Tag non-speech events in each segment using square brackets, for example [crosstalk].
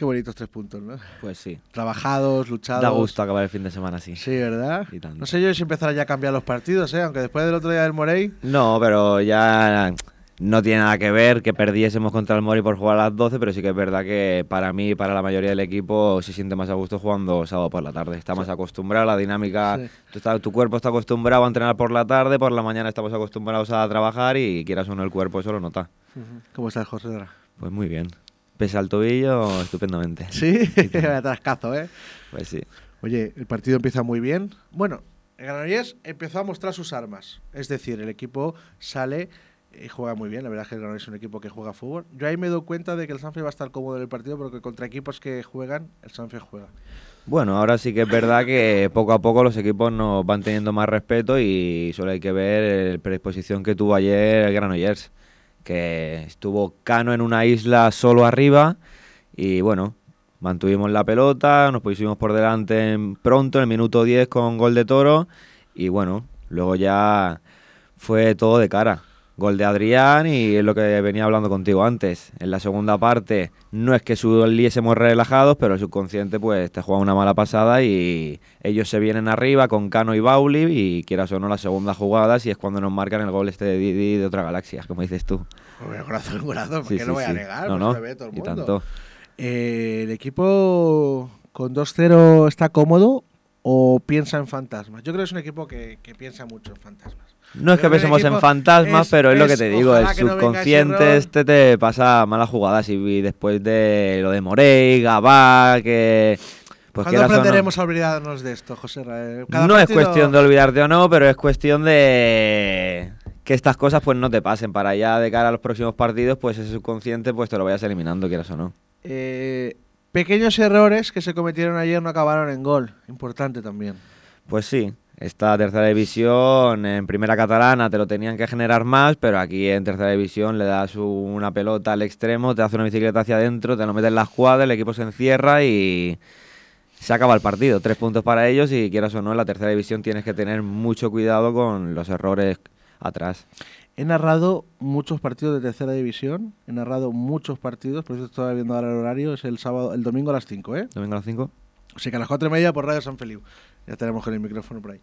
Qué bonitos tres puntos, ¿no? Pues sí. Trabajados, luchados. Da gusto acabar el fin de semana así. Sí, ¿verdad? Y. No sé yo si empezar ya a cambiar los partidos, ¿eh? Aunque después del otro día del Morey... No, pero ya no tiene nada que ver que perdiésemos contra el Mori por jugar a las 12, pero sí que es verdad que para mí y para la mayoría del equipo se siente más a gusto jugando sábado por la tarde. Está más acostumbrado a la dinámica. Sí. Tú estás- tu cuerpo está acostumbrado a entrenar por la tarde, por la mañana estamos acostumbrados a trabajar y quieras o no el cuerpo eso lo nota. ¿Cómo está el José? Pues muy bien. Pese al tobillo, estupendamente. Sí, [laughs] atrascazo, ¿eh? Pues sí. Oye, el partido empieza muy bien. Bueno, el Granollers empezó a mostrar sus armas. Es decir, el equipo sale y juega muy bien. La verdad es que el Granollers es un equipo que juega fútbol. Yo ahí me doy cuenta de que el Sanfe va a estar cómodo en el partido porque contra equipos que juegan, el Sanfe juega. Bueno, ahora sí que es verdad que poco a poco los equipos nos van teniendo más respeto y solo hay que ver la predisposición que tuvo ayer el Granollers, que estuvo Cano en una isla solo arriba y bueno, mantuvimos la pelota, nos pusimos por delante pronto en el minuto 10 con gol de Toro y bueno, luego ya fue todo de cara. Gol de Adrián y es lo que venía hablando contigo antes. En la segunda parte no es que subiésemos relajados, pero el subconsciente pues te juega una mala pasada y ellos se vienen arriba con Cano y Bauli y quieras o no la segunda jugada si es cuando nos marcan el gol este de Didi de otra galaxia, como dices tú. Hombre, corazón, corazón, Sí, ¿por qué sí, no voy a negar? No, Pues no, ve todo el y mundo. tanto. Eh, ¿El equipo con 2-0 está cómodo o piensa en fantasmas? Yo creo que es un equipo que, que piensa mucho en fantasmas. No es que pensemos en fantasmas, es- pero es, lo que te digo, el no subconsciente este te pasa malas jugadas y después de lo de Morey, Gabá, que... Pues ¿Cuándo o no- aprenderemos a olvidarnos de esto, José? Cada no es cuestión de olvidarte o no, pero es cuestión de que estas cosas pues no te pasen para allá de cara a los próximos partidos, pues ese subconsciente pues te lo vayas eliminando, quieras o no. Eh, pequeños errores que se cometieron ayer no acabaron en gol. Importante también. Pues sí, esta tercera división en primera catalana te lo tenían que generar más, pero aquí en tercera división le das una pelota al extremo, te hace una bicicleta hacia adentro, te lo metes en la escuadra, el equipo se encierra y se acaba el partido. Tres puntos para ellos y quieras o no, en la tercera división tienes que tener mucho cuidado con los errores atrás. He narrado muchos partidos de tercera división. He narrado muchos partidos, por eso estaba viendo ahora el horario. Es el sábado, el domingo a las 5, ¿eh? ¿Domingo a las 5? O sea que a las 4 y media por Radio San Feliu. Ya tenemos con el micrófono por ahí.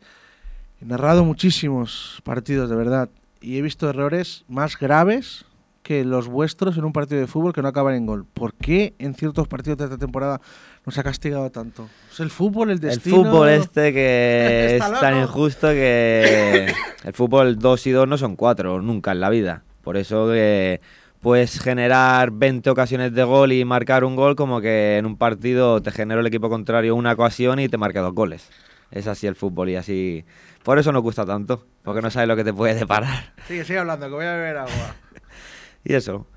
He narrado muchísimos partidos, de verdad. Y he visto errores más graves que los vuestros en un partido de fútbol que no acaban en gol. ¿Por qué en ciertos partidos de esta temporada nos ha castigado tanto? ¿Es el fútbol, el El destino? fútbol este que [laughs] es tan injusto que [coughs] el fútbol 2 y 2 no son 4, nunca en la vida. Por eso que puedes generar 20 ocasiones de gol y marcar un gol como que en un partido te generó el equipo contrario una ocasión y te marca dos goles. Es así el fútbol y así... Por eso nos gusta tanto, porque no sabes lo que te puede deparar. Sigue, sigue hablando, que voy a beber agua. [laughs] Y eso,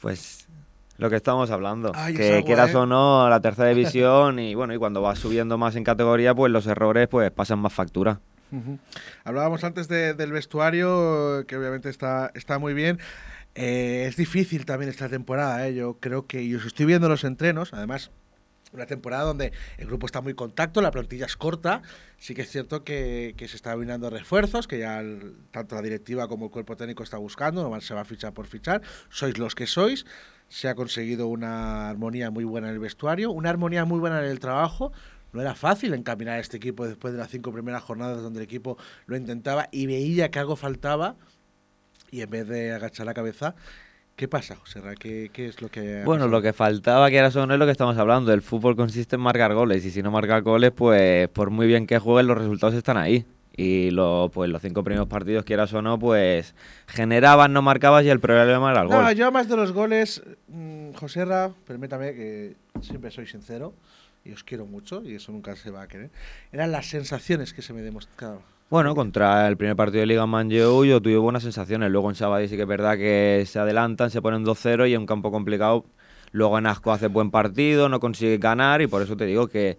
pues lo que estamos hablando. Ay, que agua, quieras ¿eh? o no, la tercera división y bueno, y cuando vas subiendo más en categoría, pues los errores pues pasan más factura. Hablábamos antes de- del vestuario, que obviamente está, está muy bien. Eh, es difícil también esta temporada, ¿eh? yo creo que yo estoy viendo los entrenos, además una temporada donde el grupo está muy contacto, la plantilla es corta, sí que es cierto que, que se está viniendo refuerzos, que ya el- tanto la directiva como el cuerpo técnico está buscando, no se va a fichar por fichar, sois los que sois, se ha conseguido una armonía muy buena en el vestuario, una armonía muy buena en el trabajo, no era fácil encaminar a este equipo después de las cinco primeras jornadas donde el equipo lo intentaba y veía que algo faltaba y en vez de agachar la cabeza, ¿qué pasa, José Ra? ¿Qué, qué es lo que Bueno, pasado? lo que faltaba, que era eso no es lo que estamos hablando. El fútbol consiste en marcar goles y si no marcas goles, pues por muy bien que juegues, los resultados están ahí. Y lo, pues los cinco primeros partidos, quieras o no, pues generabas, no marcabas y el problema era el No, gol. yo más de los goles, mm, José Ra, permítame que siempre soy sincero y os quiero mucho y eso nunca se va a querer, eran las sensaciones que se me demostraban. Bueno, contra el primer partido de Liga Manjeu yo tuve buenas sensaciones. Luego en Sabadell sí que es verdad que se adelantan, se ponen 2-0 y en un campo complicado. Luego en Asco hace buen partido, no consigue ganar y por eso te digo que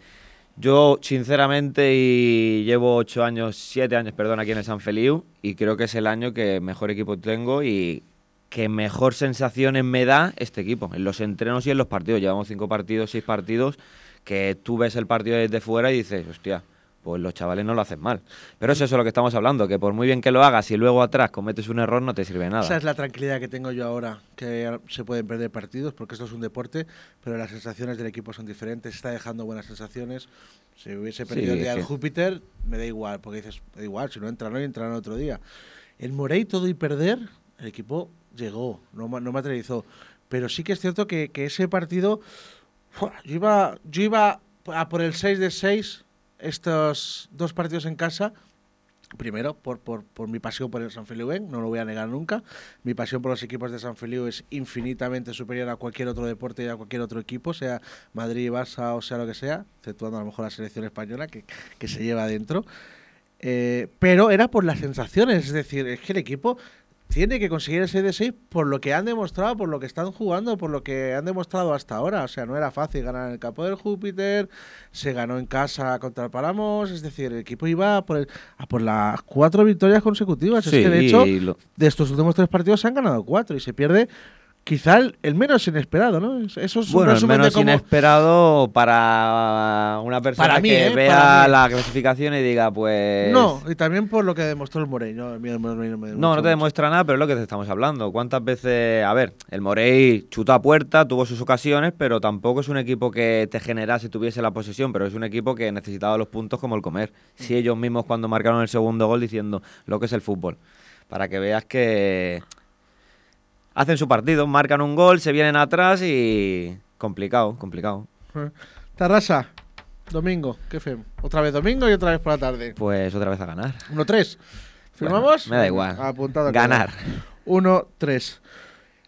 yo sinceramente y llevo 8 años, 7 años, perdón, aquí en el San Feliu y creo que es el año que mejor equipo tengo y que mejor sensaciones me da este equipo en los entrenos y en los partidos. Llevamos 5 partidos, 6 partidos que tú ves el partido desde fuera y dices, hostia, pues los chavales no lo hacen mal. Pero es eso lo que estamos hablando, que por muy bien que lo hagas y luego atrás cometes un error no te sirve nada. Esa es la tranquilidad que tengo yo ahora, que se pueden perder partidos porque esto es un deporte, pero las sensaciones del equipo son diferentes, está dejando buenas sensaciones. Si hubiese perdido el día del Júpiter, me da igual, porque dices, da igual, si no entran hoy, entrarán otro día. El Morey todo y perder, el equipo llegó, no, no materializó. Pero sí que es cierto que, que ese partido, yo iba, yo iba a por el 6 de 6 estos dos partidos en casa. Primero, por, por, por, mi pasión por el San Feliu, no lo voy a negar nunca. Mi pasión por los equipos de San Feliu es infinitamente superior a cualquier otro deporte y a cualquier otro equipo, sea Madrid, Barça o sea lo que sea, exceptuando a lo mejor la selección española que, que se lleva adentro. Eh, pero era por las sensaciones, es decir, es que el equipo tiene que conseguir ese de 6 por lo que han demostrado, por lo que están jugando, por lo que han demostrado hasta ahora. O sea, no era fácil ganar en el campo del Júpiter, se ganó en casa contra el Palamos, es decir, el equipo iba por a por las cuatro victorias consecutivas. es que de hecho, de estos últimos tres partidos se han ganado cuatro y se pierde quizá el, menos inesperado, ¿no? Eso es bueno, el menos inesperado para una persona que ¿eh? vea la clasificación y diga, pues... No, y también por lo que demostró el Morey. No, no, no te demuestra nada, pero es lo que te estamos hablando. ¿Cuántas veces... A ver, el Morey chutó a puerta, tuvo sus ocasiones, pero tampoco es un equipo que te generase, tuviese la posesión, pero es un equipo que necesitaba los puntos como el comer. Si ellos mismos cuando marcaron el segundo gol diciendo lo que es el fútbol. Para que veas que hacen su partido, marcan un gol, se vienen atrás y complicado, complicado. Eh, Tarrasa, domingo, ¿qué fe? ¿Otra vez domingo y otra vez por la tarde? Pues otra vez a ganar. 1-3. ¿Firmamos? me da igual. Apuntado ganar. 1-3.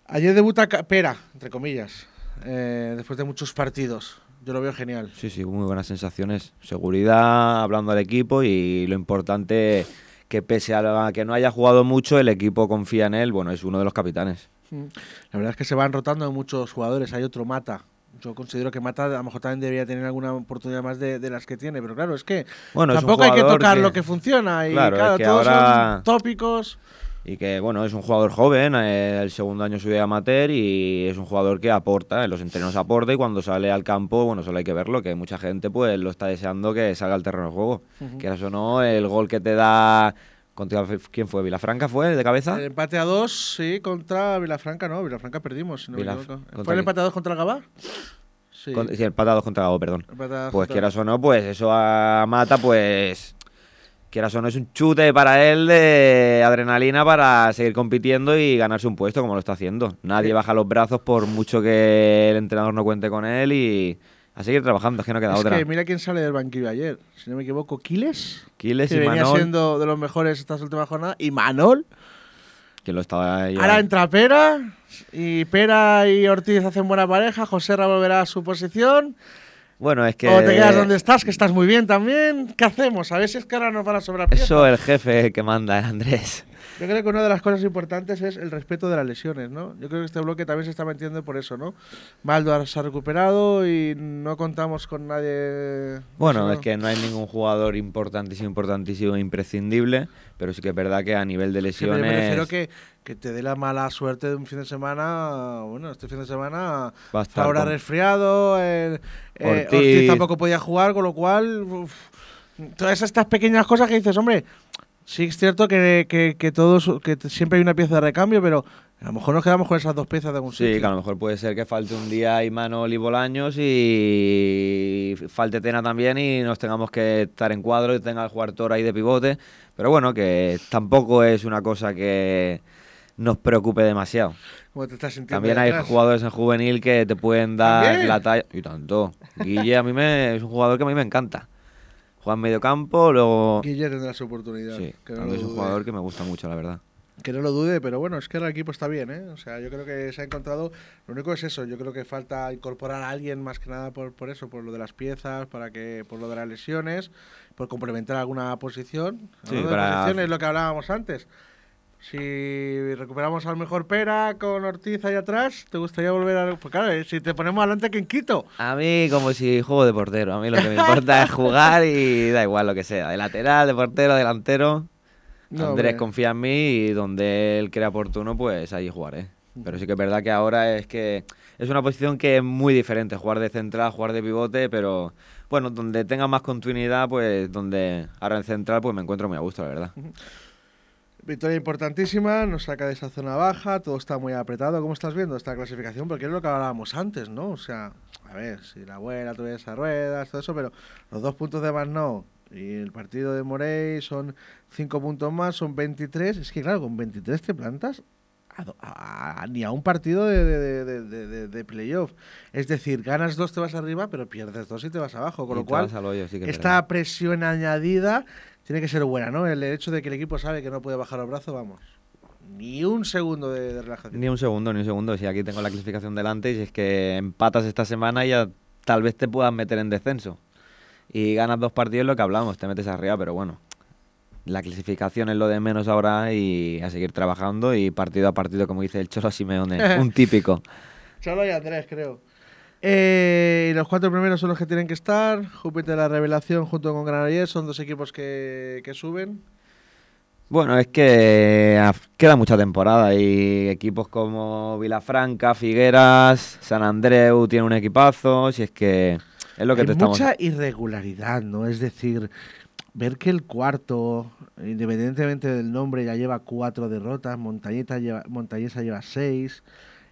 Ayer debuta Pera, entre comillas, eh, después de muchos partidos. Yo lo veo genial. Sí, sí, muy buenas sensaciones. Seguridad, hablando al equipo y lo importante que pese a que no haya jugado mucho, el equipo confía en él. Bueno, es uno de los capitanes. La verdad es que se van rotando muchos jugadores. Hay otro Mata. Yo considero que Mata a lo mejor también debería tener alguna oportunidad más de, las que tiene, pero claro, es que tampoco hay que tocar lo que funciona y claro, todos son tópicos. Y que, bueno, es un jugador joven, eh, el segundo año subió amateur y es un jugador que aporta, en los entrenos aporta y cuando sale al campo, bueno, solo hay que verlo, que mucha gente pues lo está deseando que salga al terreno de juego. Que eso no, el gol que te da contra ¿Quién fue? ¿Vilafranca fue de cabeza? El empate a dos, sí, contra Vilafranca no, Vilafranca perdimos. ¿Fue el empate a dos contra el Gabá? Sí. sí, el empate a dos contra Gabá, perdón. Pues quieras o no, pues eso a Mata, pues quieras o no es un chute para él de adrenalina para seguir compitiendo y ganarse un puesto como lo está haciendo. Nadie baja los brazos por mucho que el entrenador no cuente con él y a seguir trabajando, es que no queda otra. Que mira quién sale del banquillo ayer. Si no me equivoco, Quiles. Quiles que venía siendo de los mejores estas últimas jornadas. Y Manol. Que lo estaba ahí. Ahora entra Pera. Y Pera y Ortiz hacen buena pareja. José Ra volverá a su posición. Bueno, es que. O te quedas donde estás, que estás muy bien también. ¿Qué hacemos? A ver si es que ahora nos van a sobrar piezas. Eso el jefe que manda, [laughs] Andrés. Yo creo que una de las cosas importantes es el respeto de las lesiones, ¿no? Yo creo que este bloque también se está metiendo por eso, ¿no? Maldo se ha recuperado y no contamos con nadie. Bueno, es que no hay ningún jugador importantísimo, importantísimo, imprescindible, pero sí que es verdad que a nivel de lesiones. Sí, me refiero que, que te dé la mala suerte de un fin de semana. Bueno, este fin de semana. ahora resfriado. Eh, Ortiz. tampoco podía jugar, con lo cual. todas estas pequeñas cosas que dices, hombre, Sí, es cierto que, que, todos, que siempre hay una pieza de recambio, pero a lo mejor nos quedamos con esas dos piezas de algún Sí, que a lo mejor puede ser que falte un día Imanol y Bolaños y falte Tena también y nos tengamos que estar en cuadro y tenga el jugar Tora ahí de pivote. Pero bueno, que tampoco es una cosa que nos preocupe demasiado. ¿Cómo te estás sintiendo También hay jugadores en juvenil que te pueden dar la talla. Y tanto. Guille a mí me, es un jugador que a mí me encanta. Juega en medio campo, luego... Guille tendrá su oportunidad. Sí, es un jugador que me gusta mucho, la verdad. Que no lo dude, pero bueno, es que el equipo está bien, ¿eh? O sea, yo creo que se ha encontrado... Lo único es eso, yo creo que falta incorporar a alguien más que nada por, por eso, por lo de las piezas, para que por lo de las lesiones, por complementar alguna posición. Sí, para... lo que hablábamos antes. Si recuperamos al mejor Pera con Ortiz ahí atrás, ¿te gustaría volver a...? Pues claro, eh, si te ponemos adelante, ¿quién quito? A mí como si juego de portero. A mí lo que me importa es jugar y da igual lo que sea. De lateral, de portero, delantero. Andrés confía en mí y donde él crea oportuno, pues ahí jugaré. Pero sí que es verdad que ahora es que es una posición que es muy diferente, jugar de central, jugar de pivote, pero bueno, donde tenga más continuidad, pues donde ahora en central, pues me encuentro muy a gusto, la verdad. Victoria importantísima, nos saca de esa zona baja, todo está muy apretado. ¿Cómo estás viendo esta clasificación? Porque es lo que hablábamos antes, ¿no? O sea, a ver, si la abuela tuviera esas ruedas, todo eso, pero los dos puntos de más no. Y el partido de Morey son cinco puntos más, son 23. Es que claro, con 23 te plantas ni a un partido de, de, de, playoff. Es decir, ganas dos, te vas arriba, pero pierdes dos y te vas abajo. Con lo cual, esta presión añadida tiene que ser buena, ¿no? El hecho de que el equipo sabe que no puede bajar los brazos, vamos. Ni un segundo de, relajación. Ni un segundo, ni un segundo. Si aquí tengo la clasificación delante y si es que empatas esta semana ya tal vez te puedas meter en descenso. Y ganas dos partidos lo que hablamos, te metes arriba, pero bueno, la clasificación es lo de menos ahora y a seguir trabajando y partido a partido, como dice el Cholo Simeone, [laughs] un típico. Cholo y Andrés, creo. Eh, los cuatro primeros son los que tienen que estar. Júpiter la revelación junto con Granollers son dos equipos que, que suben. Bueno, es que queda mucha temporada y equipos como Vilafranca, Figueras, San Andreu tienen un equipazo, si es que es lo que te estamos... mucha irregularidad, ¿no? Es decir, ver que el cuarto, independientemente del nombre, ya lleva cuatro derrotas, Montañeta lleva, Montañesa lleva seis,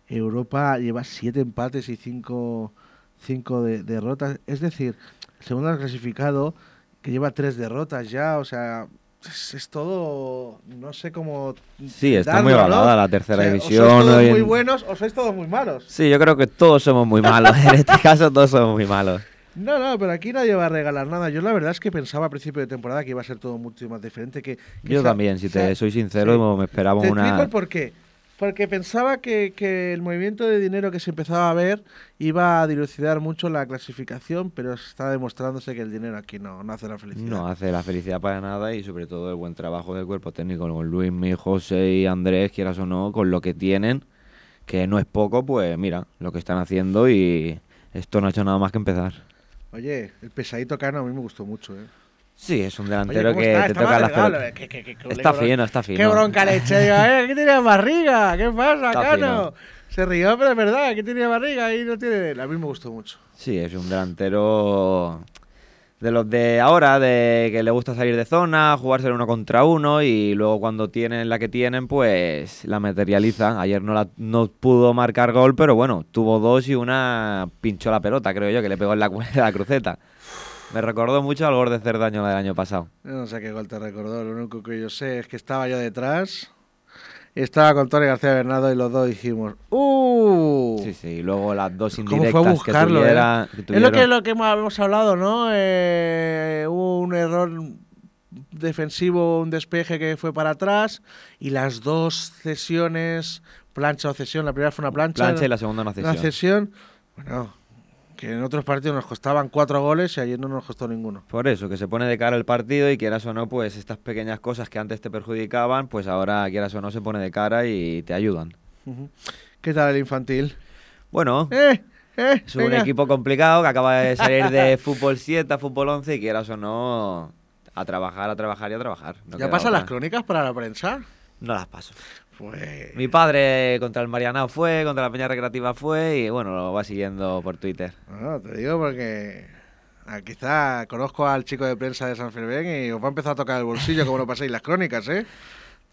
Europa lleva siete empates y cinco, cinco derrotas. Es decir, el segundo clasificado que lleva tres derrotas ya, o sea, es, todo, no sé cómo. Sí, está muy evaluada la tercera división. O sois todos muy buenos o sois todos muy malos. Sí, yo creo que todos somos muy malos. [laughs] en este caso, todos somos muy malos. No, no, pero aquí nadie va a regalar nada. Yo la verdad es que pensaba a principio de temporada que iba a ser todo mucho más diferente. Que, Yo también, si te soy sincero, me esperaba te una... Explico por qué. Porque pensaba que, que, el movimiento de dinero que se empezaba a ver iba a dilucidar mucho la clasificación, pero está demostrándose que el dinero aquí no, no hace la felicidad. No hace la felicidad para nada y sobre todo el buen trabajo del cuerpo técnico con Luis, mi José y Andrés, quieras o no, con lo que tienen, que no es poco, pues mira, lo que están haciendo y esto no ha hecho nada más que empezar. Oye, el pesadito Cano a mí me gustó mucho, ¿eh? Sí, es un delantero que te toca la pelota. está fino, está fino. Qué bronca le eché yo, ¿eh? ¿Qué tiene barriga? ¿Qué pasa, Cano? Se rió, pero es verdad, que tiene barriga y no tiene... A mí me gustó mucho. Sí, es un delantero de los de ahora, de que le gusta salir de zona, jugarse uno contra uno y luego cuando tienen la que tienen, pues la materializa. Ayer no, la, no pudo marcar gol, pero bueno, tuvo dos y una pinchó la pelota, creo yo, que le pegó en la, [laughs] la cruceta. Me recordó mucho al gol de Cerdaño del año pasado. no sé qué gol te recordó, lo único que yo sé es que estaba yo detrás estaba con Tony García Bernardo y los dos dijimos ¡Uh! Sí, sí, y luego las dos indirectas que, tuviera, eh? Es lo que, lo que hemos hablado, ¿no? Eh, hubo un error defensivo, un despeje que fue para atrás y las dos cesiones, plancha o cesión, la primera fue una plancha. Plancha y la segunda una cesión. Una cesión, bueno, que en otros partidos nos costaban cuatro goles y ayer no nos costó ninguno. Por eso, que se pone de cara el partido y quieras o no, pues estas pequeñas cosas que antes te perjudicaban, pues ahora quieras o no se pone de cara y te ayudan. ¿Qué tal el infantil? Bueno, eh, eh, es un equipo complicado que acaba de salir de [laughs] fútbol 7 a fútbol 11 y quieras o no, a trabajar, a trabajar y a trabajar. ¿Ya pasan las crónicas para la prensa? No las paso. Mi padre contra el Marianao fue, contra la Peña Recreativa fue y bueno, lo va siguiendo por Twitter. No, te digo porque quizá conozco al chico de prensa de San Fermín y os va a empezar a tocar el bolsillo como no paséis las crónicas, ¿eh?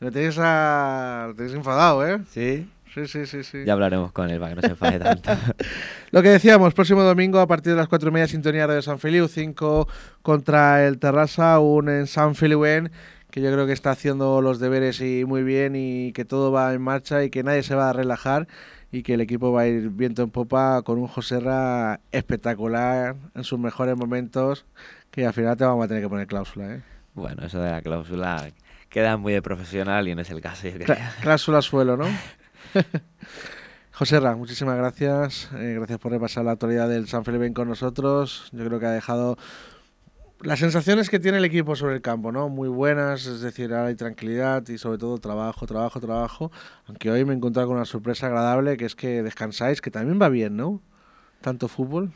Me tenéis, a... tenéis enfadado, ¿eh? Sí. Sí, sí, sí, sí. Ya hablaremos con él para que no se enfade tanto. [laughs] Lo que decíamos, próximo domingo a partir de las cuatro y media, sintonía de San Feliu, 5 contra el Terrassa, un en San Feliu que yo creo que está haciendo los deberes y muy bien y que todo va en marcha y que nadie se va a relajar y que el equipo va a ir viento en popa con un Joserra espectacular en sus mejores momentos que al final te vamos a tener que poner cláusula. ¿eh? Bueno, eso de la cláusula queda muy de profesional y no es el caso. cláusula suelo, ¿no? [laughs] Joserra, muchísimas gracias. Eh, gracias por repasar la actualidad del San Felipe con nosotros. Yo creo que ha dejado las sensaciones que tiene el equipo sobre el campo, ¿no? Muy buenas, es decir, ahora hay tranquilidad y sobre todo trabajo, trabajo, trabajo. Aunque hoy me he encontrado con una sorpresa agradable, que es que descansáis, que también va bien, ¿no? Tanto fútbol.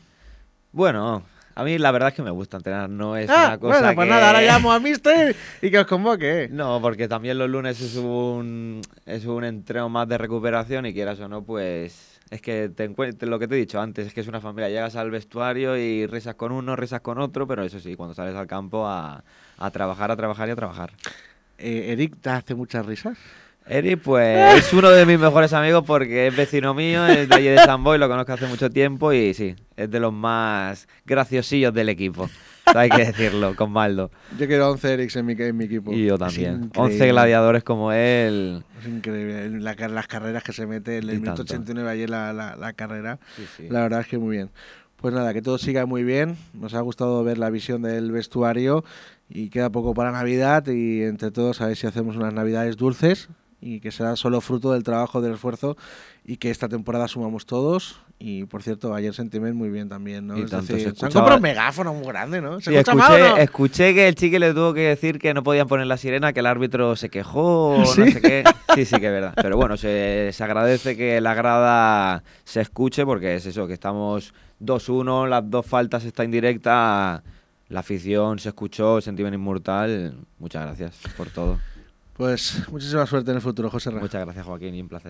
Bueno, a mí la verdad es que me gusta entrenar, no es ah, una cosa bueno, pues nada, ahora llamo a Mister y que os convoque. No, porque también los lunes es un, es un entreno más de recuperación y quieras o no, pues es que te lo que te he dicho antes, es que es una familia, llegas al vestuario y risas con uno, risas con otro, pero eso sí, cuando sales al campo a, a trabajar, a trabajar y a trabajar. Eh, Eric, ¿te hace muchas risas? Eric, pues es uno de mis mejores amigos porque es vecino mío, es de allí de San Boy, lo conozco hace mucho tiempo y sí, es de los más graciosillos del equipo. Hay que decirlo, con Maldo. Yo quiero 11 Erics en mi, en mi equipo. Y yo también. 11 gladiadores como él. Es increíble. La, las carreras que se mete en el minuto 89 ayer la, la, la carrera. Sí, sí. La verdad es que muy bien. Pues nada, que todo siga muy bien. Nos ha gustado ver la visión del vestuario y queda poco para Navidad y entre todos a ver si hacemos unas Navidades dulces y que será solo fruto del trabajo, del esfuerzo y que esta temporada sumamos todos. Y por cierto, ayer Sentiment muy bien también, ¿no? Y tanto se se han escuchaba- comprado un megáfono muy grande, ¿no? ¿Se Sí, escuché, mal no? escuché que el chique le tuvo que decir que no podían poner la sirena, que el árbitro se quejó, ¿Sí? no sé qué. Sí, sí, que es verdad. Pero bueno, se, se agradece que la grada se escuche porque es eso, que estamos 2-1, las dos faltas está indirecta, la afición se escuchó, el sentimiento inmortal. Muchas gracias por todo. Pues muchísima suerte en el futuro, José Ra. Muchas gracias, Joaquín, y un placer.